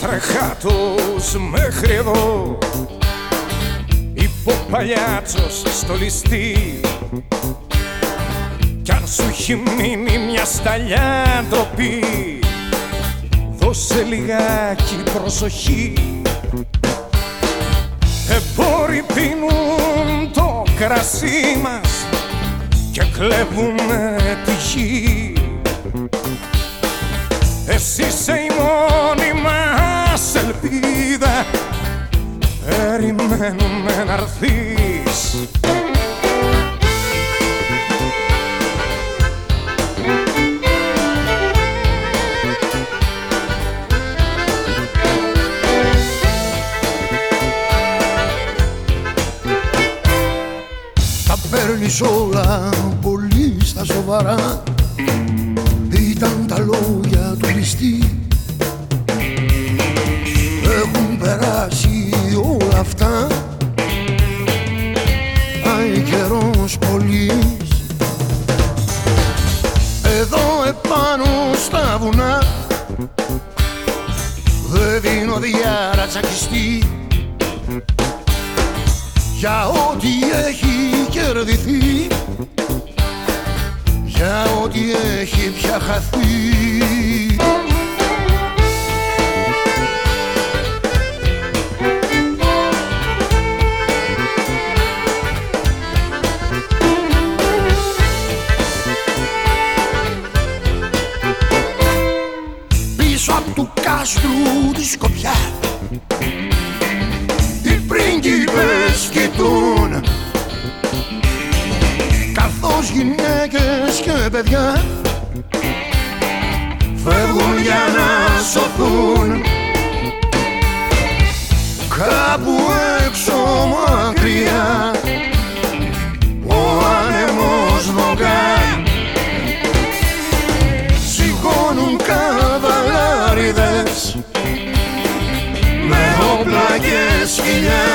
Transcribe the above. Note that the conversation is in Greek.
τρεχάτος μέχρι εδώ. Υποπαλιάτσος στο ληστή. Κι αν σου έχει μείνει μια σταλιά ντροπή Δώσε λιγάκι προσοχή. Εμπόροι πίνουν το κρασί μας Και κλέβουν τη γη. Εσύ είσαι η μόνη μας ελπίδα Περιμένουμε να έρθεις. Τα παίρνεις όλα πολύ στα σοβαρά. Ήταν τα λόγια του ληστή όλα αυτά Πάει καιρός πολύς Εδώ επάνω στα βουνά. Δεν δίνω διάρα τσακιστή. Για ό,τι έχει κερδιθεί. Για ό,τι έχει πια χαθεί άστρου τη σκοπιά. Οι πρίγκιπες κοιτούν. Καθώς γυναίκες και παιδιά φεύγουν για να σωθούν. Κάπου έξω μακριά. Yeah.